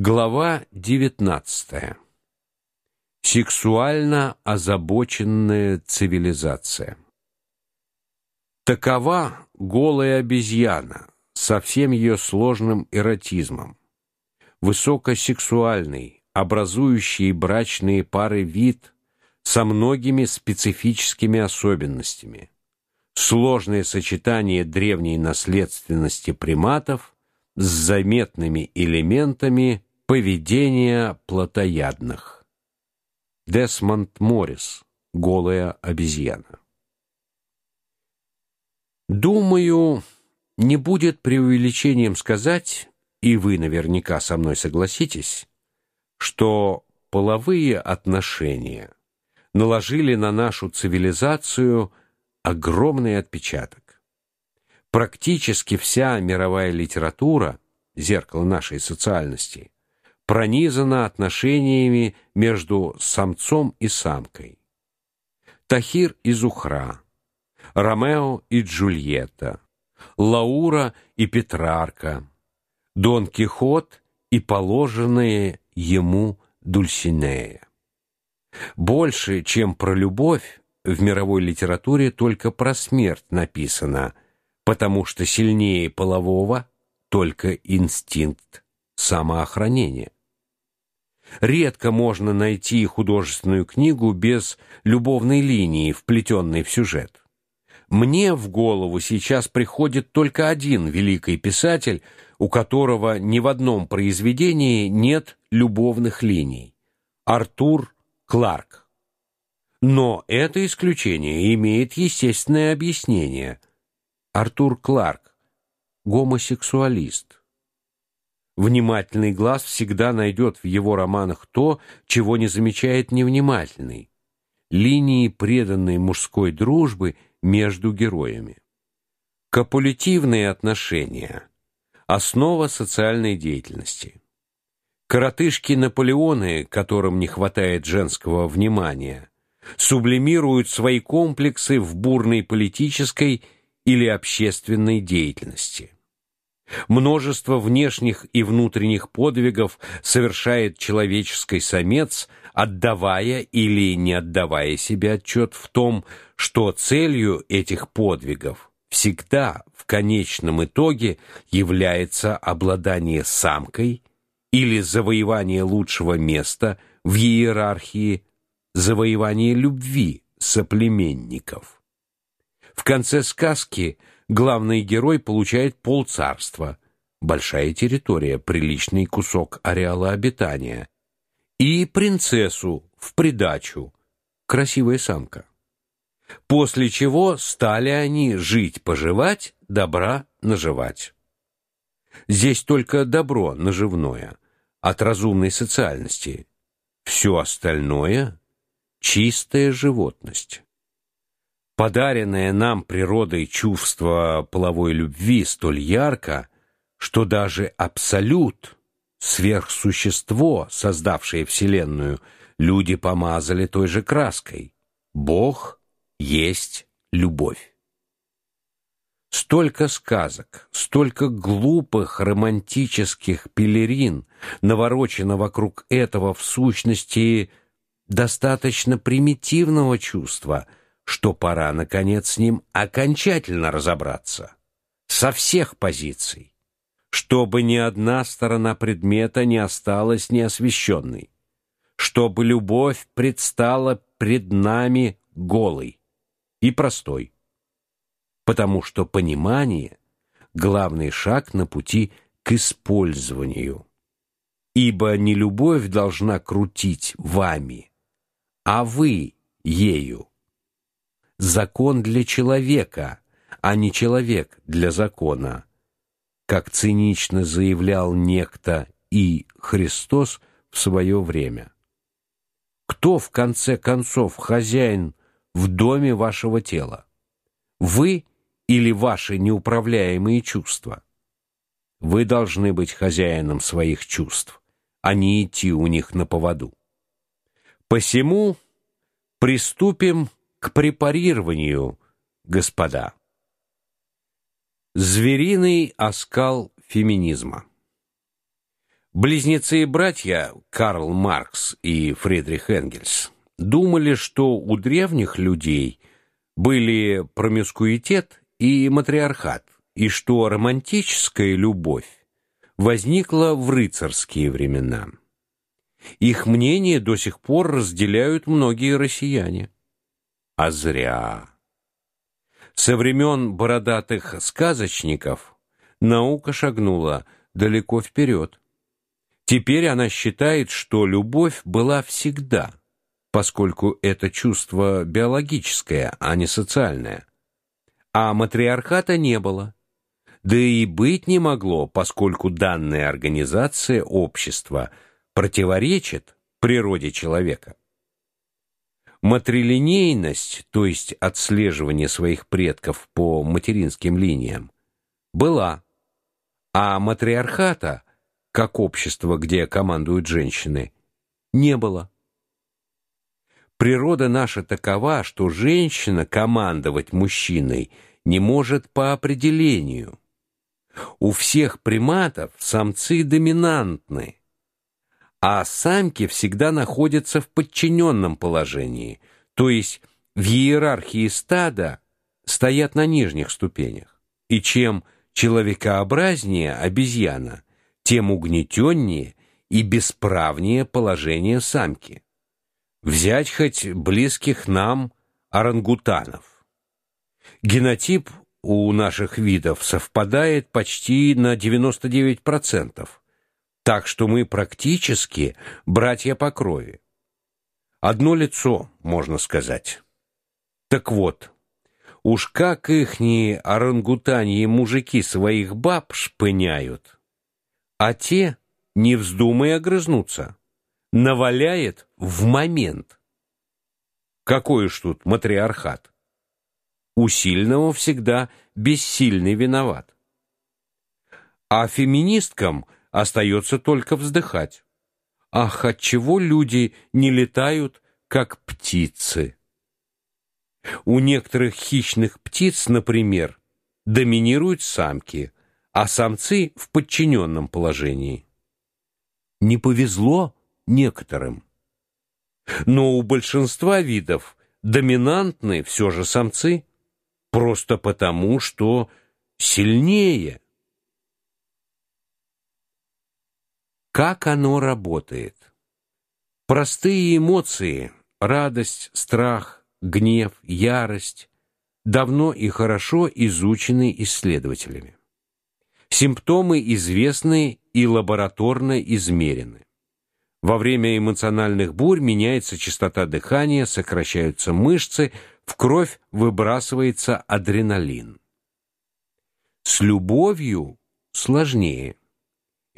Глава 19. Сексуально озабоченная цивилизация. Такова голая обезьяна со всем ее сложным эротизмом. Высокосексуальный, образующий брачные пары вид со многими специфическими особенностями. Сложное сочетание древней наследственности приматов с заметными элементами Поведение плотоядных. Десмонд Моррис. Голая обезьяна. Думаю, не будет преувеличением сказать, и вы наверняка со мной согласитесь, что половые отношения наложили на нашу цивилизацию огромный отпечаток. Практически вся мировая литература, зеркало нашей социальности, пронизана отношениями между самцом и самкой. Тахир и Зухра, Ромео и Джульетта, Лаура и Петрарка, Дон Кихот и положенные ему Дульсинея. Больше, чем про любовь, в мировой литературе только про смерть написано, потому что сильнее полового только инстинкт самоохранения. Редко можно найти художественную книгу без любовной линии, вплетенной в сюжет. Мне в голову сейчас приходит только один великий писатель, у которого ни в одном произведении нет любовных линий Артур Кларк. Но это исключение имеет естественное объяснение. Артур Кларк гомосексуалист. Внимательный глаз всегда найдет в его романах то, чего не замечает невнимательный линии преданной мужской дружбы между героями. Копулятивные отношения основа социальной деятельности. Коротышки Наполеоны, которым не хватает женского внимания, сублимируют свои комплексы в бурной политической или общественной деятельности. Множество внешних и внутренних подвигов совершает человеческий самец, отдавая или не отдавая себе отчет в том, что целью этих подвигов всегда в конечном итоге является обладание самкой или завоевание лучшего места в иерархии, завоевание любви соплеменников. В конце сказки главный герой получает полцарства, большая территория, приличный кусок ареала обитания, и принцессу в придачу, красивая самка. После чего стали они жить-поживать, добра наживать. Здесь только добро наживное от разумной социальности. Все остальное чистая животность. Подаренное нам природой чувство половой любви столь ярко, что даже абсолют, сверхсущество, создавшее вселенную, люди помазали той же краской. Бог есть любовь. Столько сказок, столько глупых романтических пелерин наворочено вокруг этого в сущности достаточно примитивного чувства — что пора наконец с ним окончательно разобраться со всех позиций, чтобы ни одна сторона предмета не осталась неосвещенной, чтобы любовь предстала пред нами голой и простой, потому что понимание главный шаг на пути к использованию. Ибо не любовь должна крутить вами, а вы ею закон для человека, а не человек для закона, как цинично заявлял некто и Христос в свое время. Кто в конце концов хозяин в доме вашего тела? Вы или ваши неуправляемые чувства? Вы должны быть хозяином своих чувств, а не идти у них на поводу. Посему приступим к препарированию, господа. Звериный оскал феминизма. Близнецы и братья Карл Маркс и Фридрих Энгельс думали, что у древних людей были промискуитет и матриархат, и что романтическая любовь возникла в рыцарские времена. Их мнение до сих пор разделяют многие россияне. А зря. Со времен бородатых сказочников наука шагнула далеко вперед. Теперь она считает, что любовь была всегда, поскольку это чувство биологическое, а не социальное. А матриархата не было. Да и быть не могло, поскольку данная организация общества противоречит природе человека. Матрилинейность, то есть отслеживание своих предков по материнским линиям, была, а матриархата, как общество, где командуют женщины, не было. Природа наша такова, что женщина командовать мужчиной не может по определению. У всех приматов самцы доминантны, а самки всегда находятся в подчиненном положении, то есть в иерархии стада стоят на нижних ступенях. И чем человекообразнее обезьяна, тем угнетеннее и бесправнее положение самки. Взять хоть близких нам орангутанов. Генотип у наших видов совпадает почти на 99%, так что мы практически братья по крови. Одно лицо, можно сказать. Так вот, уж как ихние орангутаньи мужики своих баб шпыняют, а те, не вздумай огрызнуться, наваляет в момент. Какой уж тут матриархат? У сильного всегда бессильный виноват. А феминисткам – остается только вздыхать. Ах, от чего люди не летают как птицы? У некоторых хищных птиц, например, доминируют самки, а самцы в подчиненном положении. Не повезло некоторым. Но у большинства видов доминантны все же самцы, просто потому, что сильнее. Как оно работает? Простые эмоции радость, страх, гнев, ярость давно и хорошо изучены исследователями. Симптомы известны и лабораторно измерены. Во время эмоциональных бурь меняется частота дыхания, сокращаются мышцы, в кровь выбрасывается адреналин. С любовью сложнее.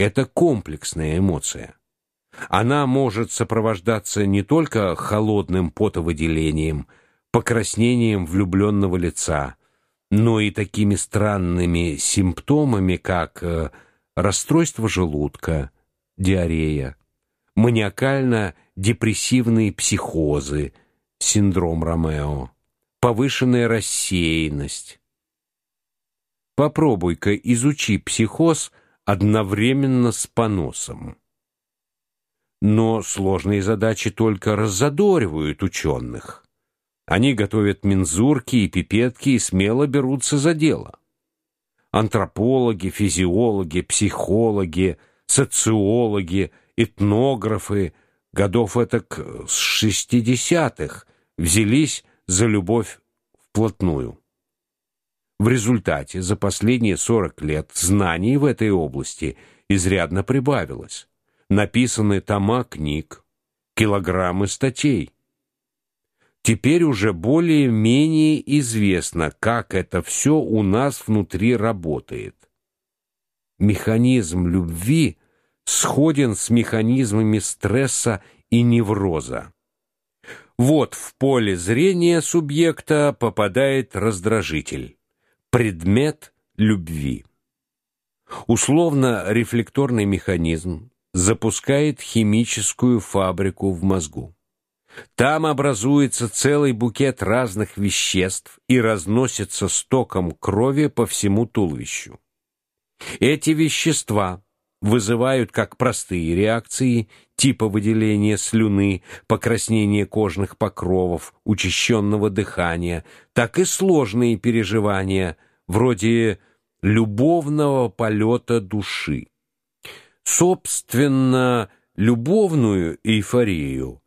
Это комплексная эмоция. Она может сопровождаться не только холодным потовыделением, покраснением влюбленного лица, но и такими странными симптомами, как э, расстройство желудка, диарея, маниакально-депрессивные психозы, синдром Ромео, повышенная рассеянность. Попробуй-ка изучи психоз одновременно с поносом. Но сложные задачи только раззадоривают ученых. Они готовят мензурки и пипетки и смело берутся за дело. Антропологи, физиологи, психологи, социологи, этнографы годов этак с шестидесятых взялись за любовь вплотную. В результате за последние 40 лет знаний в этой области изрядно прибавилось. Написаны тома книг, килограммы статей. Теперь уже более-менее известно, как это все у нас внутри работает. Механизм любви сходен с механизмами стресса и невроза. Вот в поле зрения субъекта попадает раздражитель предмет любви. Условно-рефлекторный механизм запускает химическую фабрику в мозгу. Там образуется целый букет разных веществ и разносится стоком крови по всему туловищу. Эти вещества вызывают как простые реакции типа выделения слюны, покраснения кожных покровов, учащенного дыхания, так и сложные переживания, вроде любовного полета души. Собственно, любовную эйфорию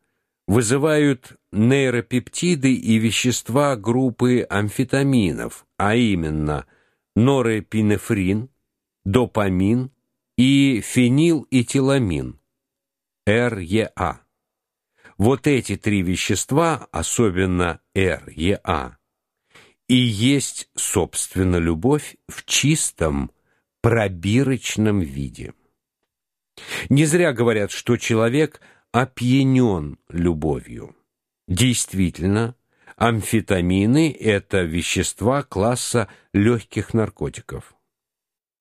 вызывают нейропептиды и вещества группы амфетаминов, а именно норепинефрин, допамин и фенилэтиламин, РЕА. Вот эти три вещества, особенно РЕА, и есть, собственно, любовь в чистом пробирочном виде. Не зря говорят, что человек опьянен любовью. Действительно, амфетамины это вещества класса легких наркотиков.